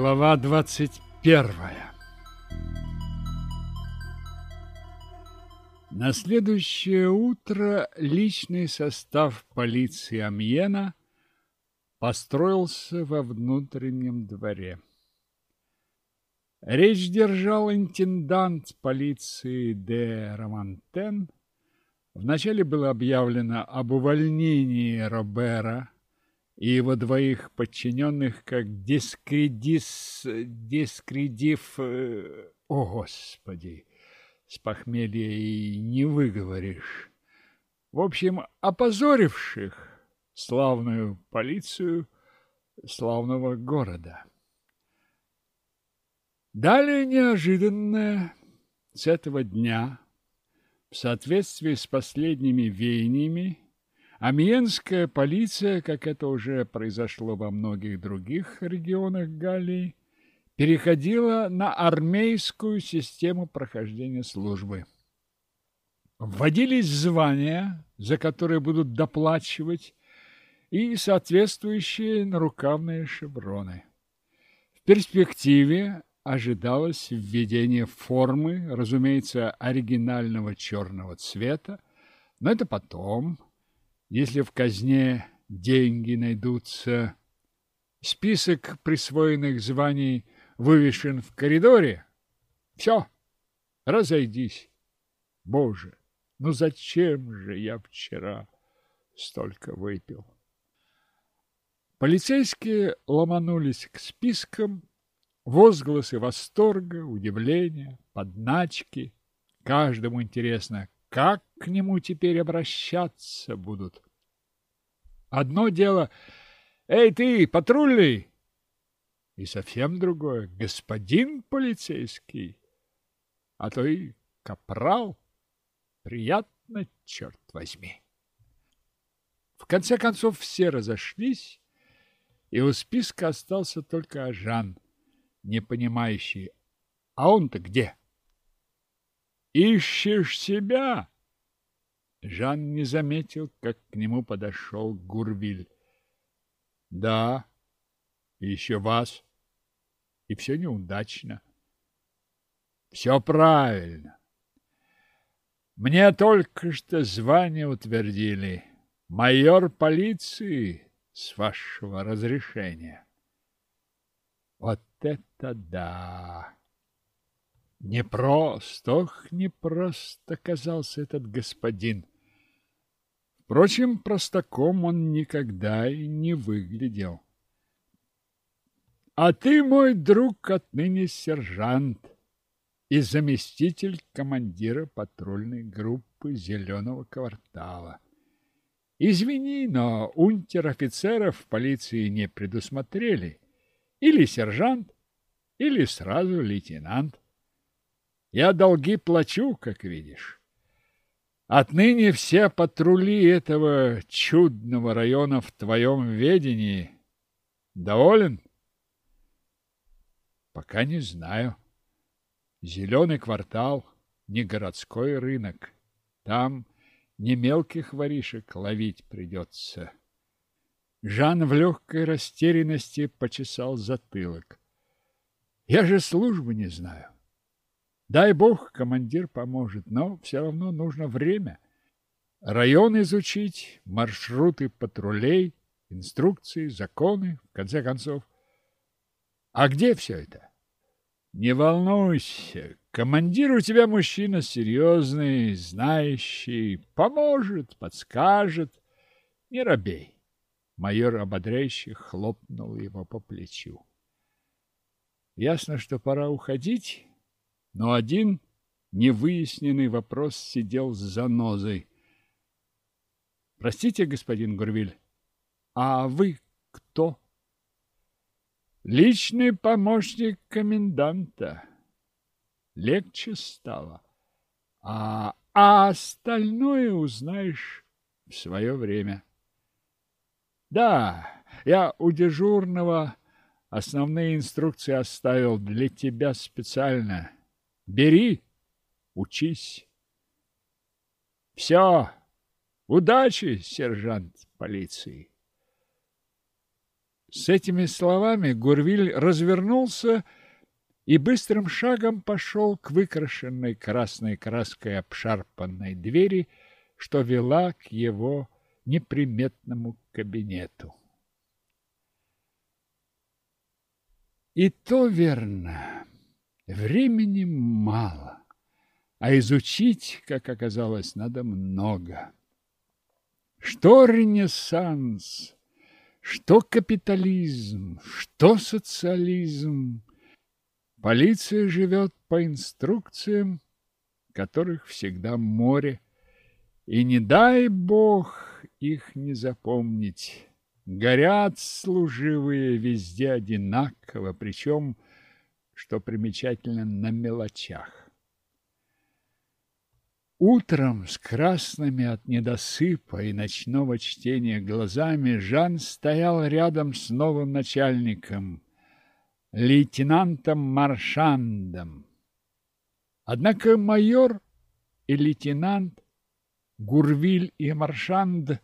Глава 21 На следующее утро личный состав полиции Амьена построился во внутреннем дворе. Речь держал интендант полиции де Романтен. Вначале было объявлено об увольнении Робера и его двоих подчиненных как дискредис... дискредив... Э, о, Господи! С похмелья и не выговоришь. В общем, опозоривших славную полицию славного города. Далее неожиданное с этого дня, в соответствии с последними веяниями, Амьенская полиция, как это уже произошло во многих других регионах Галлии, переходила на армейскую систему прохождения службы. Вводились звания, за которые будут доплачивать, и соответствующие нарукавные шевроны. В перспективе ожидалось введение формы, разумеется, оригинального черного цвета, но это потом, если в казне деньги найдутся. Список присвоенных званий вывешен в коридоре. Все, разойдись. Боже, ну зачем же я вчера столько выпил? Полицейские ломанулись к спискам, возгласы восторга, удивления, подначки. Каждому интересно, как к нему теперь обращаться будут. Одно дело «Эй ты, патрульный!» и совсем другое «Господин полицейский!» а то и капрал. Приятно, черт возьми. В конце концов все разошлись, и у списка остался только Ажан, не понимающий, а он-то где? Ищешь себя? Жан не заметил, как к нему подошел Гурвиль. Да, еще вас. И все неудачно. Все правильно. Мне только что звание утвердили. Майор полиции с вашего разрешения. Вот это да! Непрост, ох, непрост оказался этот господин. Впрочем, простаком он никогда и не выглядел. А ты, мой друг, отныне сержант и заместитель командира патрульной группы «Зеленого квартала». Извини, но унтер-офицеров полиции не предусмотрели. Или сержант, или сразу лейтенант. Я долги плачу, как видишь. Отныне все патрули этого чудного района в твоем ведении. Доволен? Пока не знаю. Зеленый квартал, не городской рынок. Там не мелких воришек ловить придется. Жан в легкой растерянности почесал затылок. Я же службы не знаю. Дай бог, командир поможет, но все равно нужно время. Район изучить, маршруты патрулей, инструкции, законы, в конце концов. А где все это? Не волнуйся, командир у тебя мужчина серьезный, знающий, поможет, подскажет. Не робей. Майор ободряюще хлопнул его по плечу. Ясно, что пора уходить, но один невыясненный вопрос сидел с занозой. Простите, господин Гурвиль, а вы кто? Личный помощник коменданта. Легче стало. А, а остальное узнаешь в свое время. Да, я у дежурного основные инструкции оставил для тебя специально. Бери, учись. Все. Удачи, сержант полиции. С этими словами Гурвиль развернулся и быстрым шагом пошел к выкрашенной красной краской обшарпанной двери, что вела к его неприметному кабинету. И то верно, времени мало, а изучить, как оказалось, надо много. Что Ренессанс, что капитализм, что социализм. Полиция живет по инструкциям, которых всегда море, и не дай бог их не запомнить. Горят служивые везде одинаково, причем, что примечательно, на мелочах. Утром с красными от недосыпа и ночного чтения глазами Жан стоял рядом с новым начальником, лейтенантом Маршандом. Однако майор и лейтенант Гурвиль и Маршанд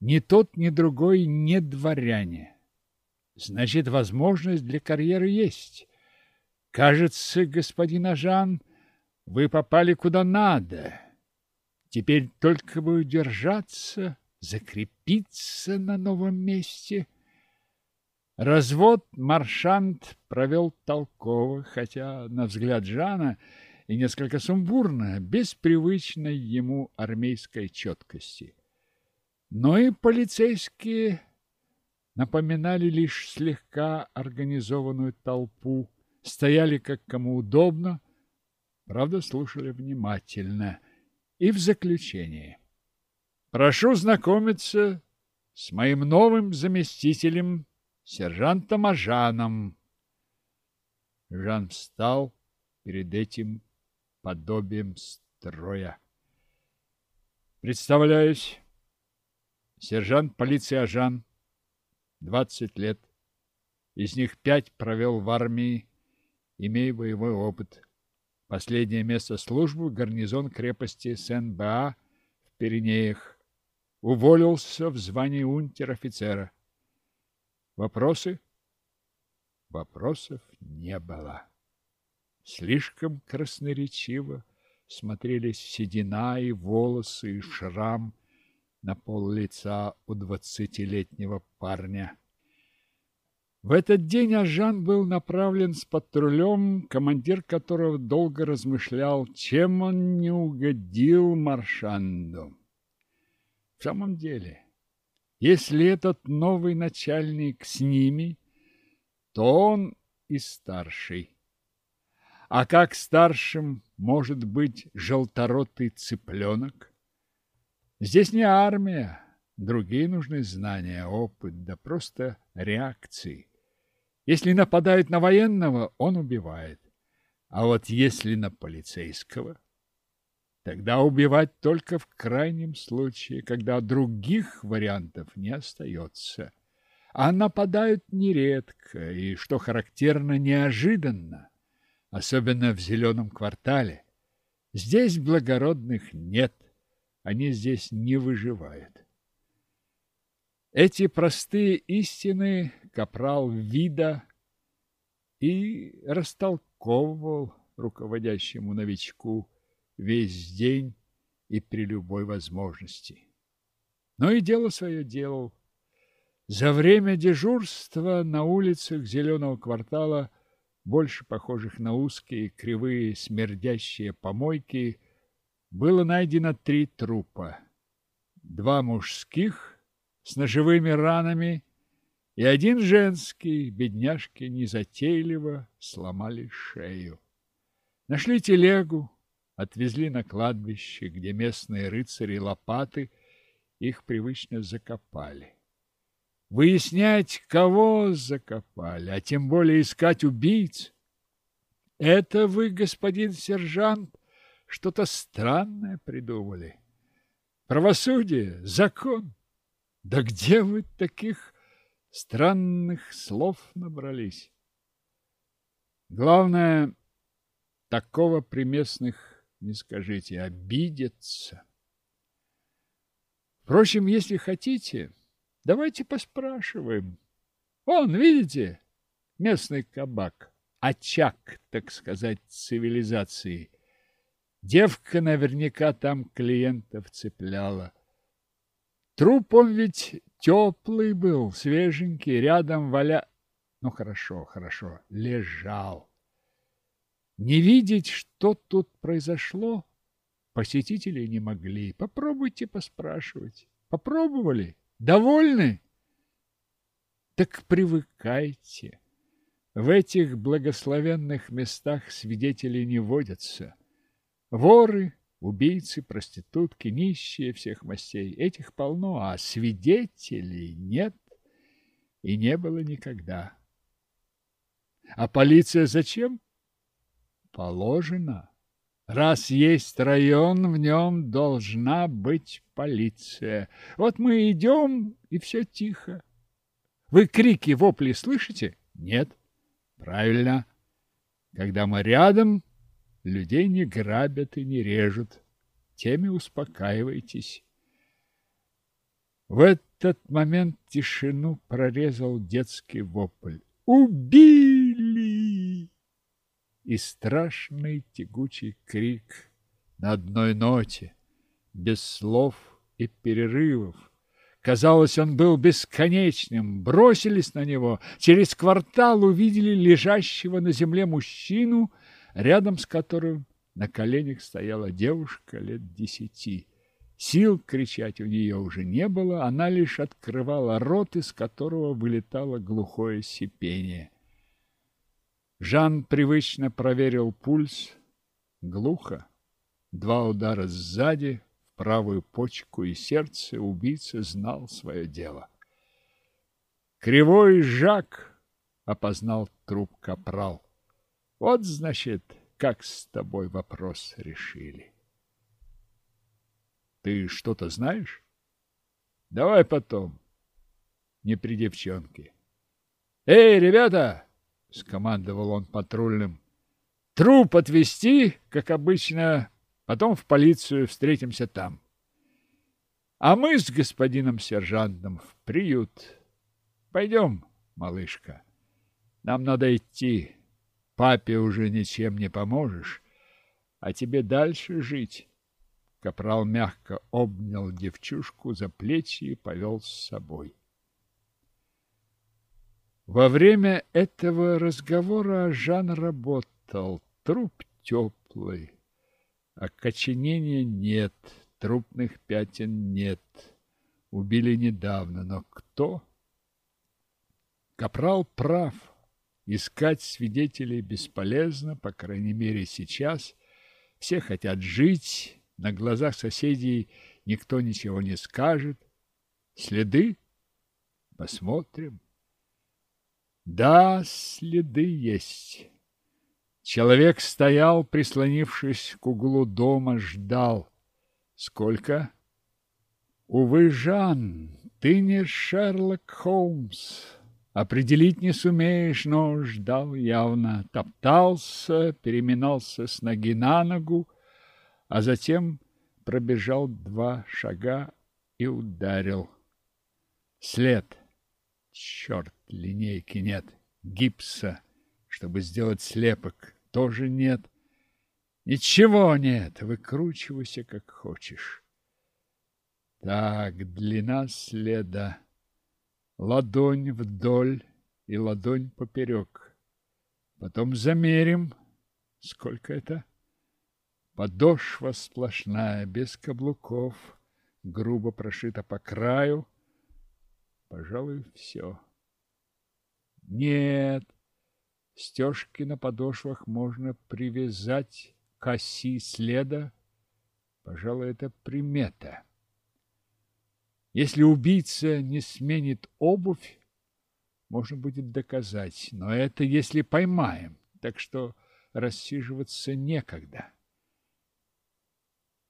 ни тот, ни другой не дворяне. Значит, возможность для карьеры есть. Кажется, господин Ажан, вы попали куда надо. Теперь только бы удержаться, закрепиться на новом месте. Развод маршант провел толково, хотя, на взгляд Жана, и несколько сумбурно, без привычной ему армейской четкости. Но и полицейские напоминали лишь слегка организованную толпу, стояли как кому удобно, правда, слушали внимательно. И в заключение. Прошу знакомиться с моим новым заместителем, сержантом Ажаном. Жан встал перед этим подобием строя. Представляюсь, сержант полиции Ажан, 20 лет. Из них пять провел в армии, имея боевой опыт. Последнее место службы – гарнизон крепости Сен-Баа в Пиренеях. Уволился в звании унтер-офицера. Вопросы? Вопросов не было. Слишком красноречиво смотрелись седина и волосы, и шрам на пол лица у двадцатилетнего парня. В этот день Ажан был направлен с патрулем, командир которого долго размышлял, чем он не угодил Маршанду. В самом деле, если этот новый начальник с ними, то он и старший. А как старшим может быть желторотый цыпленок? Здесь не армия, другие нужны знания, опыт, да просто реакции. Если нападает на военного, он убивает. А вот если на полицейского, тогда убивать только в крайнем случае, когда других вариантов не остается. А нападают нередко и, что характерно, неожиданно особенно в зеленом квартале. Здесь благородных нет, они здесь не выживают. Эти простые истины капрал вида и растолковывал руководящему новичку весь день и при любой возможности. Но и дело свое делал. За время дежурства на улицах зеленого квартала – больше похожих на узкие, кривые, смердящие помойки, было найдено три трупа. Два мужских с ножевыми ранами и один женский, бедняжки незатейливо сломали шею. Нашли телегу, отвезли на кладбище, где местные рыцари лопаты их привычно закопали. Выяснять, кого закопали, а тем более искать убийц. Это вы, господин сержант, что-то странное придумали. Правосудие, закон. Да где вы таких странных слов набрались? Главное, такого при местных не скажите, обидятся. Впрочем, если хотите, Давайте поспрашиваем. Вон, видите, местный кабак, очаг, так сказать, цивилизации. Девка наверняка там клиентов цепляла. Труп он ведь теплый был, свеженький, рядом валя... Ну, хорошо, хорошо, лежал. Не видеть, что тут произошло, посетители не могли. Попробуйте поспрашивать. Попробовали? Довольны? Так привыкайте. В этих благословенных местах свидетели не водятся. Воры, убийцы, проститутки, нищие всех мастей. Этих полно, а свидетелей нет и не было никогда. А полиция зачем? Положено. Раз есть район, в нем должна быть полиция. Вот мы идем, и все тихо. Вы крики, вопли слышите? Нет. Правильно. Когда мы рядом, людей не грабят и не режут. Теми успокаивайтесь. В этот момент тишину прорезал детский вопль. «Убили!» И страшный тягучий крик на одной ноте, без слов и перерывов. Казалось, он был бесконечным. Бросились на него. Через квартал увидели лежащего на земле мужчину, рядом с которым на коленях стояла девушка лет десяти. Сил кричать у нее уже не было, она лишь открывала рот, из которого вылетало глухое сипение. Жан привычно проверил пульс. Глухо. Два удара сзади, правую почку и сердце, убийца знал свое дело. Кривой Жак опознал труп капрал. Вот, значит, как с тобой вопрос решили. Ты что-то знаешь? Давай потом. Не при девчонке. Эй, ребята! Скомандовал он патрульным. Труп отвезти, как обычно, Потом в полицию встретимся там. А мы с господином сержантом в приют. Пойдем, малышка. Нам надо идти. Папе уже ничем не поможешь, а тебе дальше жить. Капрал мягко обнял девчушку за плечи и повел с собой. Во время этого разговора Жан работал. Труп теплый, Окоченения нет, трупных пятен нет. Убили недавно, но кто? Капрал прав. Искать свидетелей бесполезно, по крайней мере сейчас. Все хотят жить, на глазах соседей никто ничего не скажет. Следы? Посмотрим. Да, следы есть. Человек стоял, прислонившись к углу дома, ждал. Сколько? Увы, Жан, ты не Шерлок Холмс. Определить не сумеешь, но ждал явно. Топтался, переминался с ноги на ногу, а затем пробежал два шага и ударил. След. Черт, линейки нет, гипса, чтобы сделать слепок тоже нет. Ничего нет, выкручивайся как хочешь. Так, длина следа. Ладонь вдоль и ладонь поперек. Потом замерим. Сколько это? Подошва сплошная, без каблуков, грубо прошита по краю. Пожалуй, все. Нет, Стежки на подошвах можно привязать к оси следа. Пожалуй, это примета. Если убийца не сменит обувь, можно будет доказать, но это если поймаем, так что рассиживаться некогда.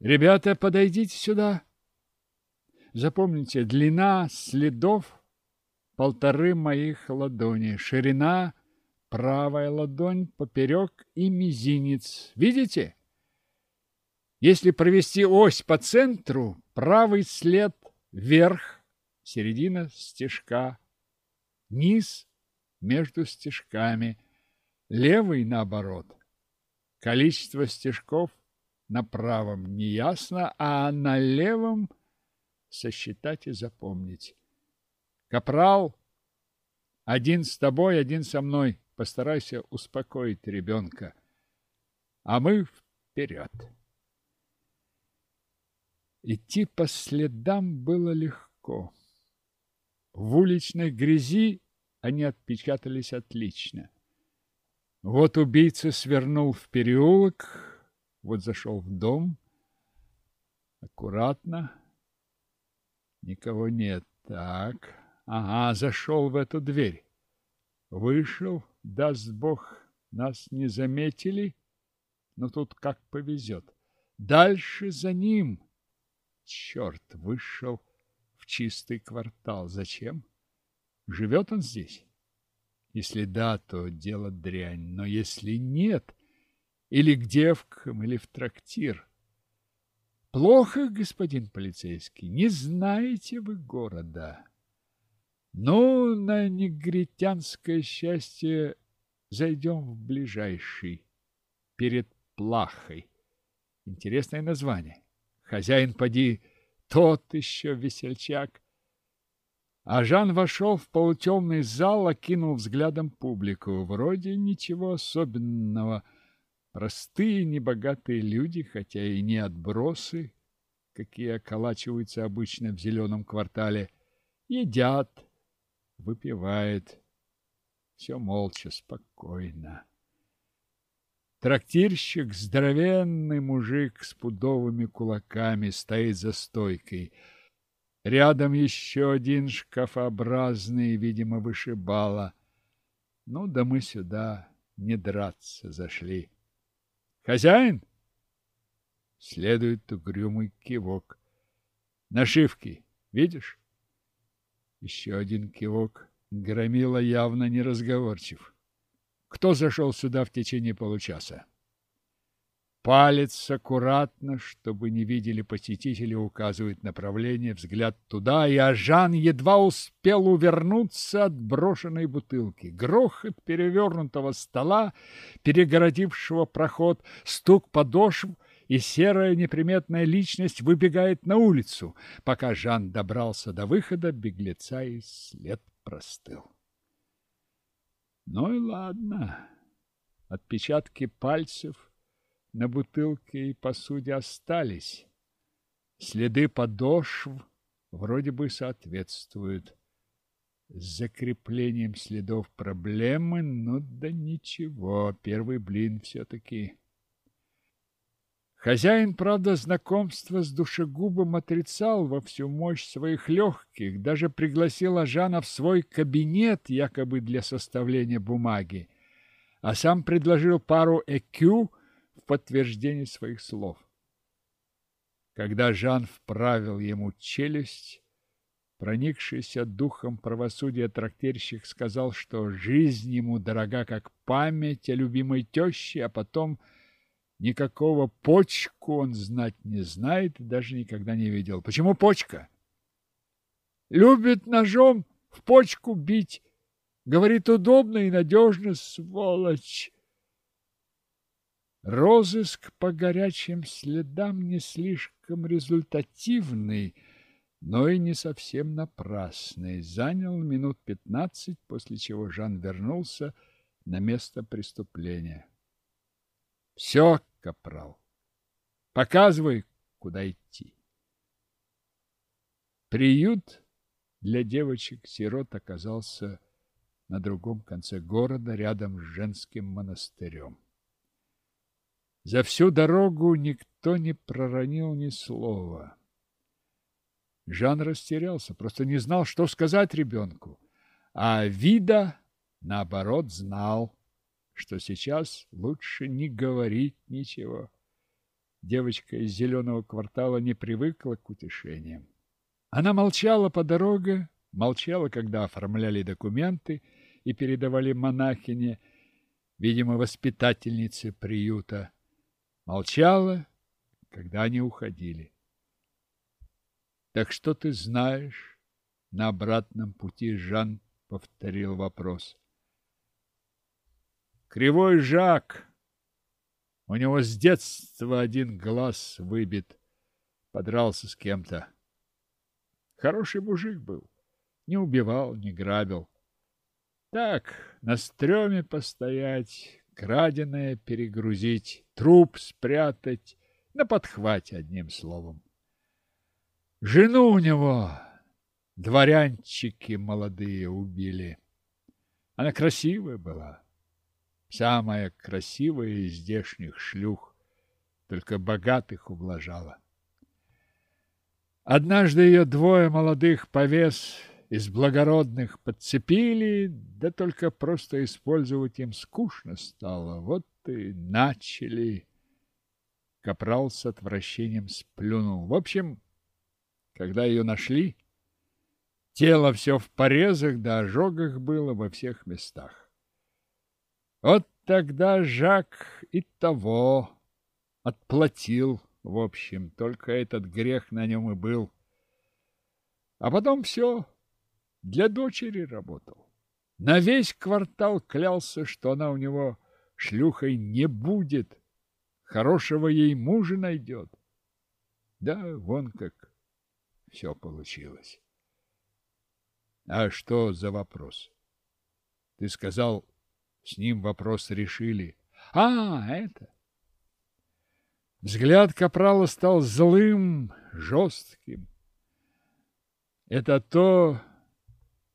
Ребята, подойдите сюда. Запомните, длина следов полторы моих ладони, ширина правая ладонь поперек и мизинец. Видите? Если провести ось по центру, правый след вверх, середина стежка низ между стежками, левый наоборот. Количество стежков на правом не ясно, а на левом сосчитать и запомнить. Капрал, один с тобой, один со мной. Постарайся успокоить ребенка. А мы вперед. Идти по следам было легко. В уличной грязи они отпечатались отлично. Вот убийца свернул в переулок, вот зашел в дом. Аккуратно. Никого нет. Так. Ага, зашел в эту дверь. Вышел, даст Бог, нас не заметили, но тут как повезет. Дальше за ним. Черт, вышел в чистый квартал. Зачем? Живет он здесь? Если да, то дело дрянь, но если нет, или к девкам, или в трактир. Плохо, господин полицейский, не знаете вы города. Ну, на негритянское счастье зайдем в ближайший, перед Плахой. Интересное название. Хозяин, поди, тот еще весельчак. А Жан вошел в полутемный зал, окинул взглядом публику. Вроде ничего особенного. Простые, небогатые люди, хотя и не отбросы, какие околачиваются обычно в зеленом квартале, едят, выпивает. Все молча, спокойно. Трактирщик, здоровенный мужик с пудовыми кулаками, стоит за стойкой. Рядом еще один шкафообразный, видимо, вышибала. Ну, да мы сюда не драться зашли. Хозяин? Следует угрюмый кивок. Нашивки, видишь? Еще один кивок. Громила явно неразговорчив. Кто зашел сюда в течение получаса? Палец аккуратно, чтобы не видели посетители, указывает направление, взгляд туда, и Ажан едва успел увернуться от брошенной бутылки. Грохот перевернутого стола, перегородившего проход, стук подошв — и серая неприметная личность выбегает на улицу. Пока Жан добрался до выхода, беглеца и след простыл. Ну и ладно. Отпечатки пальцев на бутылке и посуде остались. Следы подошв вроде бы соответствуют. С закреплением следов проблемы, ну да ничего, первый блин все-таки Хозяин, правда, знакомство с душегубом отрицал во всю мощь своих легких, даже пригласил Ажана в свой кабинет, якобы для составления бумаги, а сам предложил пару ЭКЮ в подтверждение своих слов. Когда Жан вправил ему челюсть, проникшийся духом правосудия трактирщик сказал, что жизнь ему дорога как память о любимой теще, а потом – Никакого почку он знать не знает и даже никогда не видел. Почему почка? Любит ножом в почку бить. Говорит, удобно и надежно, сволочь. Розыск по горячим следам не слишком результативный, но и не совсем напрасный. Занял минут пятнадцать, после чего Жан вернулся на место преступления. Все, капрал. Показывай, куда идти. Приют для девочек-сирот оказался на другом конце города, рядом с женским монастырем. За всю дорогу никто не проронил ни слова. Жан растерялся, просто не знал, что сказать ребенку. А Вида, наоборот, знал что сейчас лучше не говорить ничего. Девочка из зеленого квартала не привыкла к утешениям. Она молчала по дороге, молчала, когда оформляли документы и передавали монахине, видимо, воспитательнице приюта. Молчала, когда они уходили. Так что ты знаешь на обратном пути, Жан? повторил вопрос. Кривой Жак. У него с детства один глаз выбит. Подрался с кем-то. Хороший мужик был. Не убивал, не грабил. Так, на стреме постоять, краденое перегрузить, труп спрятать, на подхвате, одним словом. Жену у него дворянчики молодые убили. Она красивая была, самая красивая из здешних шлюх, только богатых ублажала. Однажды ее двое молодых повес из благородных подцепили, да только просто использовать им скучно стало. Вот и начали. Капрал с отвращением сплюнул. В общем, когда ее нашли, тело все в порезах да ожогах было во всех местах. Вот тогда Жак и того отплатил, в общем, только этот грех на нем и был. А потом все, для дочери работал. На весь квартал клялся, что она у него шлюхой не будет, хорошего ей мужа найдет. Да, вон как все получилось. А что за вопрос? Ты сказал, с ним вопрос решили. А, это... Взгляд капрала стал злым, жестким. Это то,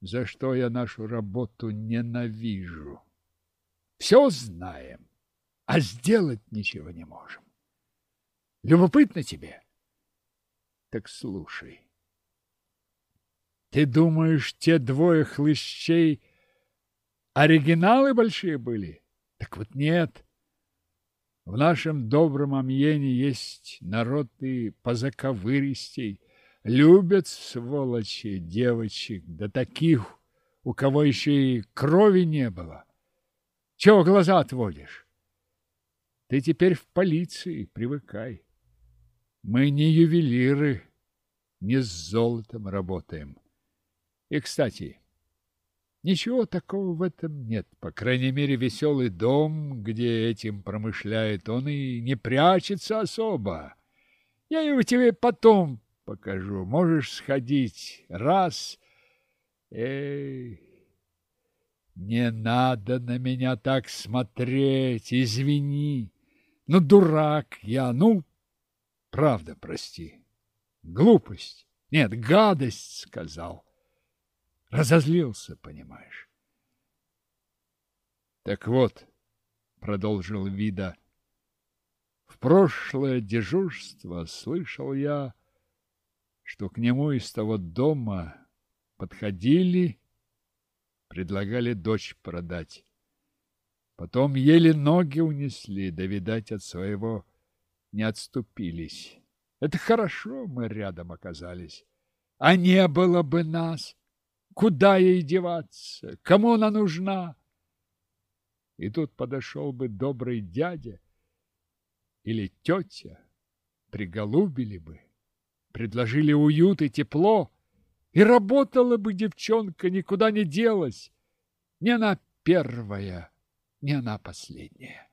за что я нашу работу ненавижу. Все знаем, а сделать ничего не можем. Любопытно тебе? Так слушай. Ты думаешь, те двое хлыщей оригиналы большие были? Так вот нет. В нашем добром Амьене есть народ и позаковыристей, Любят, сволочи, девочек, да таких, у кого еще и крови не было. Чего глаза отводишь? Ты теперь в полиции, привыкай. Мы не ювелиры, не с золотом работаем. И, кстати, ничего такого в этом нет. По крайней мере, веселый дом, где этим промышляет он, и не прячется особо. Я его тебе потом покажу. Можешь сходить раз. Эй, не надо на меня так смотреть, извини. Ну, дурак я, ну, правда, прости. Глупость, нет, гадость сказал. Разозлился, понимаешь. Так вот, продолжил Вида, в прошлое дежурство слышал я что к нему из того дома подходили, предлагали дочь продать. Потом еле ноги унесли, да, видать, от своего не отступились. Это хорошо, мы рядом оказались. А не было бы нас, куда ей деваться, кому она нужна? И тут подошел бы добрый дядя или тетя, приголубили бы предложили уют и тепло, и работала бы девчонка, никуда не делась. Не она первая, не она последняя.